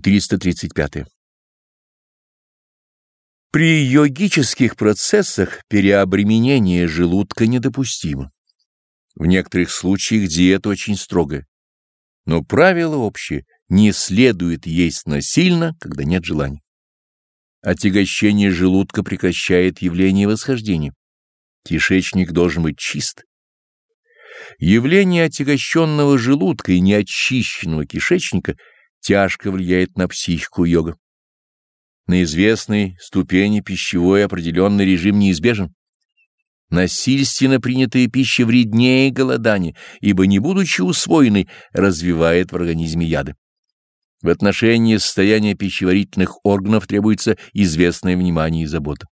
435. При йогических процессах переобременение желудка недопустимо. В некоторых случаях диета очень строгая. Но правило общее — не следует есть насильно, когда нет желания. Отягощение желудка прекращает явление восхождения. Кишечник должен быть чист. Явление отягощенного желудка и неочищенного кишечника тяжко влияет на психику йога. На известной ступени пищевой определенный режим неизбежен. Насильственно принятая пища вреднее голодания, ибо, не будучи усвоенной, развивает в организме яды. В отношении состояния пищеварительных органов требуется известное внимание и забота.